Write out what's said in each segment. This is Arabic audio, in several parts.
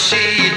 She.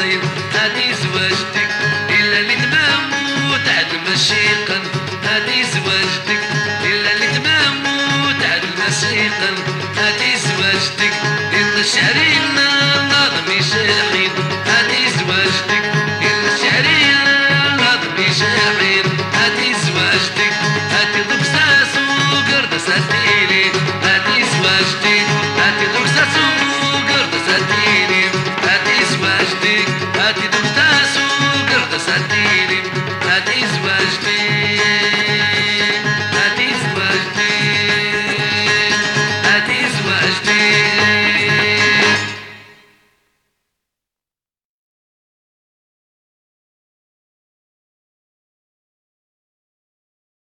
سير هاتي زواجتك إلا اللي تماموت عد مشيقا. هاتي زواجتك إلا اللي تماموت عد مشيقا. هاتي زواجتك إن الشعرين